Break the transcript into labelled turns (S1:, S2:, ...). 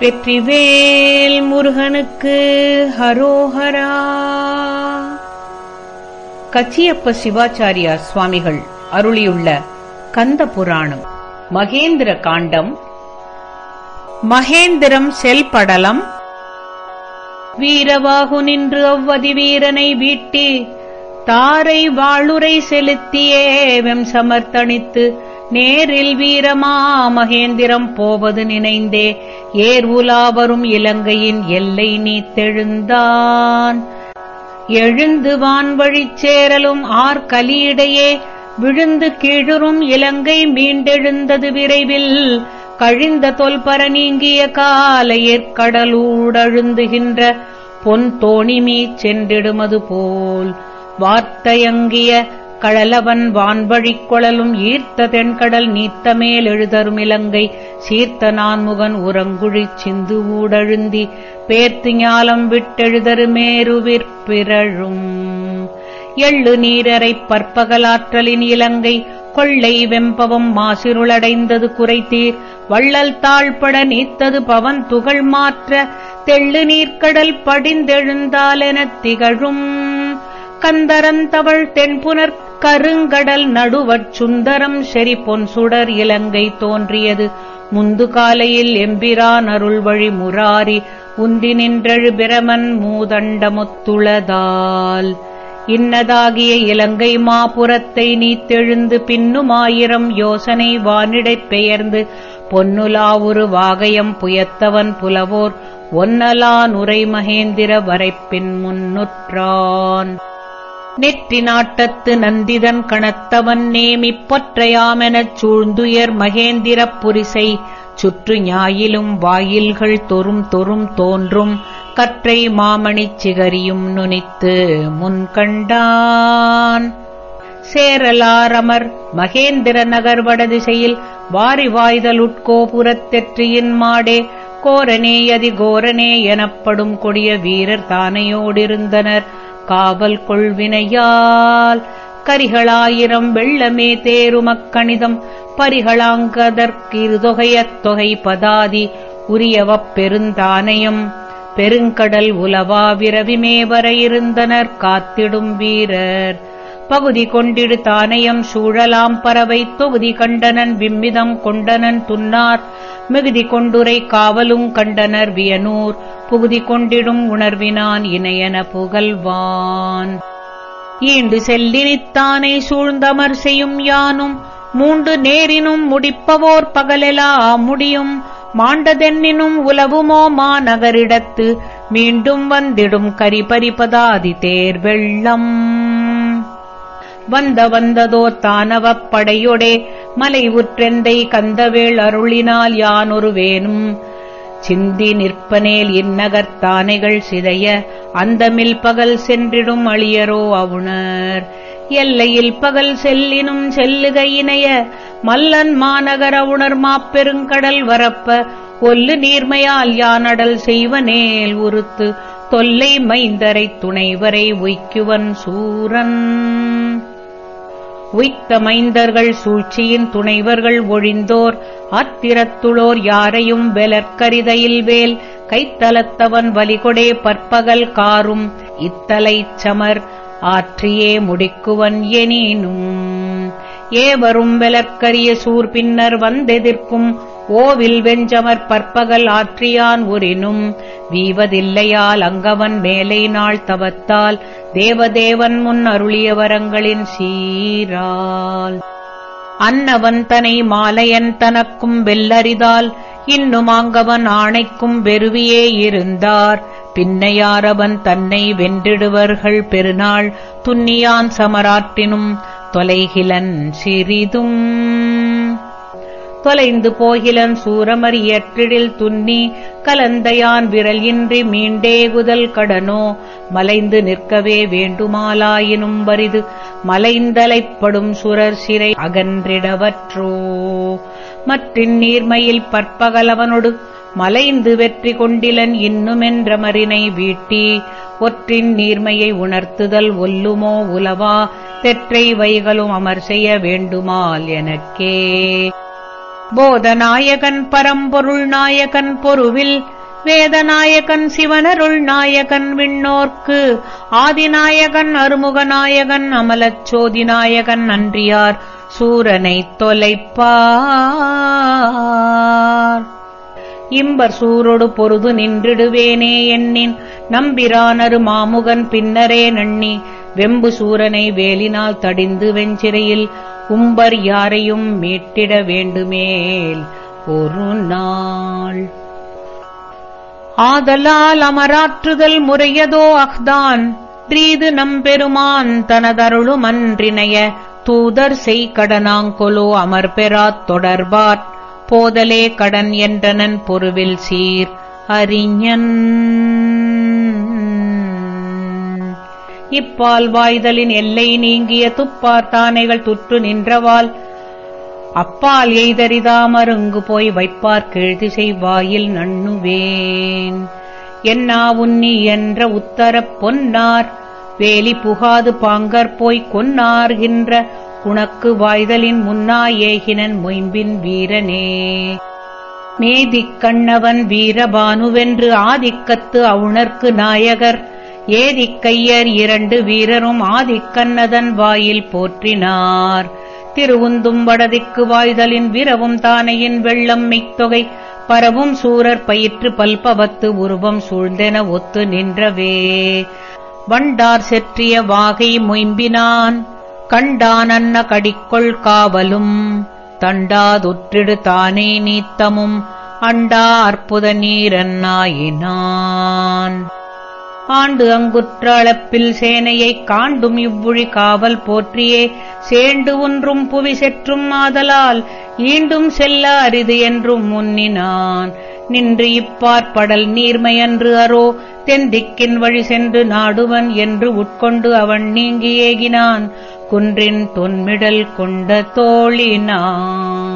S1: வெற்றிவேல் முருகனுக்கு ஹரோஹரா. கச்சியப்ப சிவாச்சாரியார் சுவாமிகள் அருளியுள்ள கந்த புராணம் மகேந்திர காண்டம். மகேந்திரம் செல்படலம். வீரவாகு நின்று அவ்வதி வீரனை வீட்டி தாரை வாளுரை செலுத்தியே வெம் சமர்த்தணித்து நேரில் வீரமா மகேந்திரம் போவது நினைந்தே. ஏர் உலா வரும் இலங்கையின் எல்லை நீத்தெழுந்தான் எழுந்து வான்வழிச் சேரலும் ஆர் கலியிடையே. விழுந்து கீழுறும் இலங்கை மீண்டெழுந்தது விரைவில். கழிந்த தொல்பர நீங்கிய காலையற்கடலூடழுந்துகின்ற பொன் தோணிமீ சென்றிடுமது போல். வார்த்தையங்கிய கழலவன் வான்வழிக் கொழலும் ஈர்த்த தென்கடல் நீத்தமேல் எழுதரும் இலங்கை சீர்த்த நான்முகன் உறங்குழிச் சிந்து ஊடழுந்தி பேர்த்து ஞாலம் விட்டெழுதரு மேருவிற்பிரழும் எள்ளு நீரரைப் பற்பகலாற்றலின் இலங்கை கொள்ளை வெம்பவம் மாசிருளடைந்தது குறைத்தீர் வள்ளல் தாழ்பட நீத்தது பவன் துகள் மாற்ற தெள்ளு நீர்க்கடல் படிந்தெழுந்தாலெனத் திகழும். கந்தரந்தவள் தென்புனர் கருங்கடல் நடுவற் சுந்தரம் செறி பொன் சுடர் இலங்கை தோன்றியது. முந்து காலையில் எம்பிரான் அருள் வழி முராரி உந்தி நின்றழு பிரமன் மூதண்டமொத்துளதால் இன்னதாகிய இலங்கை மாபுரத்தை நீத்தெழுந்து பின்னுமாயிரம் யோசனை வானிடைப் பெயர்ந்து பொன்னுலாவுரு வாகயம் புயத்தவன் புலவோர் ஒன்னலான் உரை மகேந்திர வரைப்பின் முன்னுற்றான். நெற்றி நாட்டத்து நந்திதன் கணத்தவன் நேமிப் பொற்றையாமெனச் சூழ்ந்துயர் மகேந்திரப் புரிசை. சுற்று ஞாயிலும் வாயில்கள் தொறும் தொறும் தோன்றும் கற்றை மாமணிச் சிகரியும் நுனித்து முன்கண்டான் சேரலாரமர் மகேந்திர நகர் வடதிசையில் வாரி வாய்தலுட்கோபுரத்தெற்றியின் மாடே கோரனேயதி கோரனே எனப்படும் கொடிய வீரர் தானையோடிருந்தனர். காவல் கொள்வினையால் கரிகளாயிரம் வெள்ளமே தேருமக்கணிதம் பரிகளாங்கதற்கிருதொகையத் தொகை பதாதி உரியவப் பெருந்தானயம். பெருங்கடல் உலவா விரவிமேவர இருந்தனர். காத்திடும் வீரர் பகுதி கொண்டிடு தானயம் சூழலாம் பறவை. தொகுதி கண்டனன் விம்மிதம் கொண்டனன் துன்னார். மிகுதி கொண்டுரை காவலுங் கண்டனர் வியனூர். புகுதி கொண்டிடும் உணர்வினான் இணையன புகழ்வான். ஈண்டு செல்லினித்தானே சூழ்ந்தமர் செய்யும் யானும். மூண்டு நேரினும் முடிப்பவோர் பகலெலா முடியும். மாண்டதென்னினும் உலவுமோ மாநகரிடத்து. மீண்டும் வந்திடும் கரிபரிபதாதி தேர் வெள்ளம். வந்த வந்ததோ தானவப் படையொடே மலை உற்றெந்தை கந்தவேள் அருளினால் யானொருவேனும். சிந்தி நிற்பனேல் இந்நகர்த்தானைகள் சிதைய அந்தமில் பகல் சென்றிடும் அழியரோ அவுணர். எல்லையில் பகல் செல்லினும் செல்லுக இணைய மல்லன் மாநகர உணர் மாப்பெருங்கடல் வரப்ப ஒல்லு நீர்மையால் யானடல் செய்வனேல் உறுத்து தொல்லை மைந்தரை துணைவரை உய்க்குவன் சூரன். உய்த்தமைந்தர்கள் சூழ்ச்சியின் துணைவர்கள் ஒழிந்தோர் ஆத்திரத்துளோர் யாரையும் வெலற்கரிதையில் வேல் கைத்தலத்தவன் வலிகொடே பற்பகல் காரும் இத்தலைச் சமர் ஆற்றியே முடிக்குவன் எனினும். ஏவரும் வெலற்கரிய சூர் பின்னர் வந்தெதிர்க்கும் ஓவில் வெஞ்சமர் பற்பகல் ஆற்றியான் ஒரினும் வீவதில்லையால் அங்கவன் மேலை நாள் தவத்தால் தேவதேவன் முன் அருளிய வரங்களின் சீரால். அன்னவன் தனை மாலையன் தனக்கும் வெல்லறிதால் இன்னும் ஆங்கவன் ஆணைக்கும் வெறுவியே இருந்தார். பின்னையாரவன் தன்னை வென்றிடுவர்கள் பெருநாள் துன்னியான் சமராற்றினும் தொலைகிலன் சிறிதும். தொலைந்து போகிலன் சூரமரியற்றிடில் துன்னி கலந்தையான் விரல் இன்றி மீண்டேகுதல் கடனோ மலைந்து நிற்கவே வேண்டுமாலாயினும் வரிது மலைந்தலைப்படும் சுரர் சிறை அகன்றிடவற்றோ. மற்றின் நீர்மையில் பற்பகலவனொடு மலைந்து வெற்றி கொண்டிலன் இன்னுமென்ற மறினை வீட்டி ஒற்றின் நீர்மையை உணர்த்துதல் ஒல்லுமோ உலவா தெற்றை வைகளும் அமர் செய்ய வேண்டுமால் எனக்கே. போதநாயகன் பரம்பொருள் நாயகன் பொருவில் வேதநாயகன் சிவனருள் நாயகன் விண்ணோர்க்கு ஆதிநாயகன் அருமுகநாயகன் அமலச்சோதி சோதிநாயகன் அன்றியார் சூரனைத் தொலைப்பார். இம்பர் சூரொடு பொருது நின்றிடுவேனே எண்ணின் நம்பிரானரு மாமுகன் பின்னரே நண்ணி வெம்பு சூரனை வேலினால் தடிந்து வெஞ்சிறையில் உம்பர் யாரையும் மீட்டிட வேண்டுமேல் ஒரு நாள். ஆதலால் அமராற்றுதல் முறையதோ அஹ்தான் ரீது நம்பெருமான் தனதருளுமன்றினைய தூதர் செய் கடனாங்கொலோ அமர்பெறாத் தொடர்பாற் போதலே கடன் என்றனன் பொருவில் சீர் அறிஞன். இப்பால் வாய்தலின் எல்லை நீங்கிய துப்பார்த்தானைகள் துற்று நின்றவால் அப்பால் எய்தறிதாமருங்கு போய் வைப்பார் கீழ்திசை வாயில் நண்ணுவேன். என்னா உன்னி என்ற உத்தரப் பொன்னார். வேலி புகாது பாங்கற் போய்க் கொன்னார்கின்ற குணக்கு வாய்தலின் முன்னா ஏகினன் மொயம்பின் வீரனே. மேதிக் கண்ணவன் வீரபானுவென்று ஆதிக்கத்து அவுணர்க்கு நாயகர். ஏதிக்கையர் இரண்டு வீரரும் ஆதிக்கண்ணதன் வாயில் போற்றினார். திருவுந்தும் வடதிக்கு வாய்தலின் விரவும் தானையின் வெள்ளம் மிக்தொகை பரவும் சூரர் பயிற்று பல்பவத்து உருவம் சூழ்ந்தென ஒத்து நின்றவே. வண்டார் செற்றிய வாகை மொயம்பினான். கண்டானன்ன கடிக்கொள் காவலும். தண்டாதொற்றிடு தானே நீத்தமும். அண்டா அற்புத நீரன்னாயினான் ஆண்டு அங்குற்ற அளப்பில் சேனையைக் காண்டும் இவ்வுழி காவல் போற்றியே. சேண்டு ஒன்றும் புவி செற்றும் ஆதலால் ஈண்டும் செல்ல அரிது என்றும் முன்னினான். நின்று இப்பார்ப்படல் நீர்மையன்று அரோ தெந்திக்கின் வழி சென்று நாடுவன் என்று உட்கொண்டு அவன் நீங்கி ஏகினான். குன்றின் தொன்மிடல் கொண்ட தோழினான்.